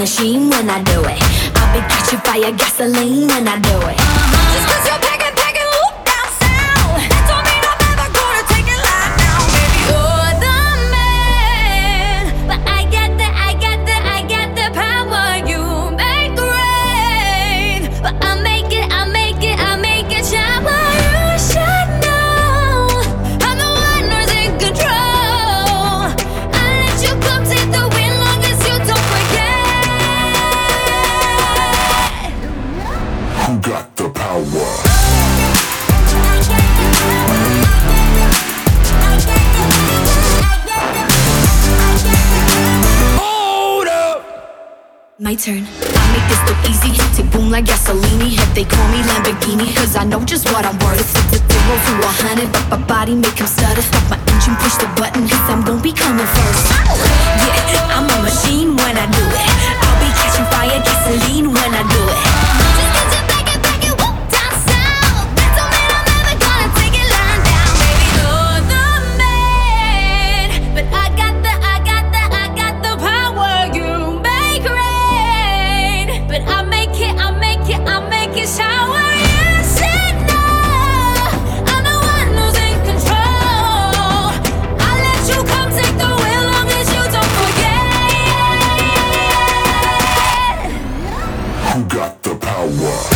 machine when I do it. I'll be catching fire gasoline when I do it. just cause you're got the power? My turn. I make this look easy. Tick boom like gasoline. If they call me Lamborghini, cause I know just what I'm worth. It's zero to a hundred, but my body make him stutter. Stop my engine, push the button, cause I'm gon' be coming first. Yeah, I'm a machine got the power?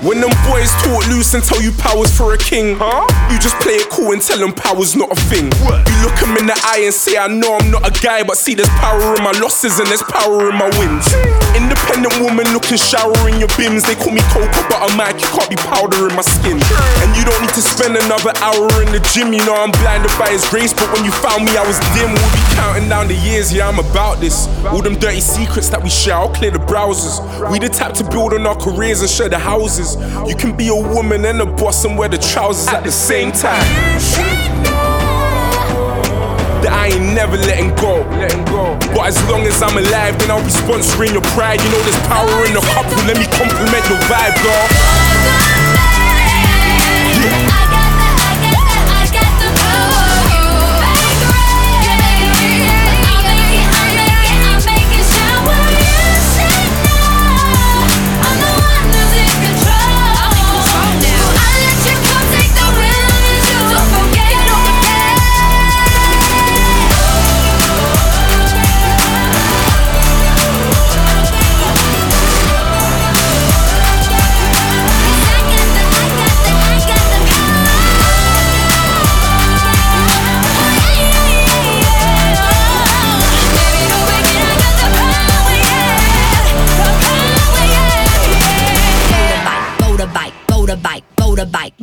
When them boys talk loose and tell you power's for a king, huh? You just play it cool and tell them power's not a thing. You look them in the eye and say, I know I'm not a guy, but see there's power in my losses and there's power in my wins. Independent woman looking shower in your bims. They call me Cocoa Butter Mike, you can't be powder in my skin. And you don't need to spend another hour in the gym. You know I'm blinded by his grace, but when you found me, I was dim. We'll be counting down the years, yeah, I'm about this. All them dirty secrets that we share, I'll clear the browsers. We the type to build on our careers and share the houses. You can be a woman and a boss and wear the trousers at the same time. That I ain't never letting go. Letting go. But as long as I'm alive, then I'll be sponsoring your pride. You know there's power in the couple. Let me compliment your vibe, girl. bike, motorbike.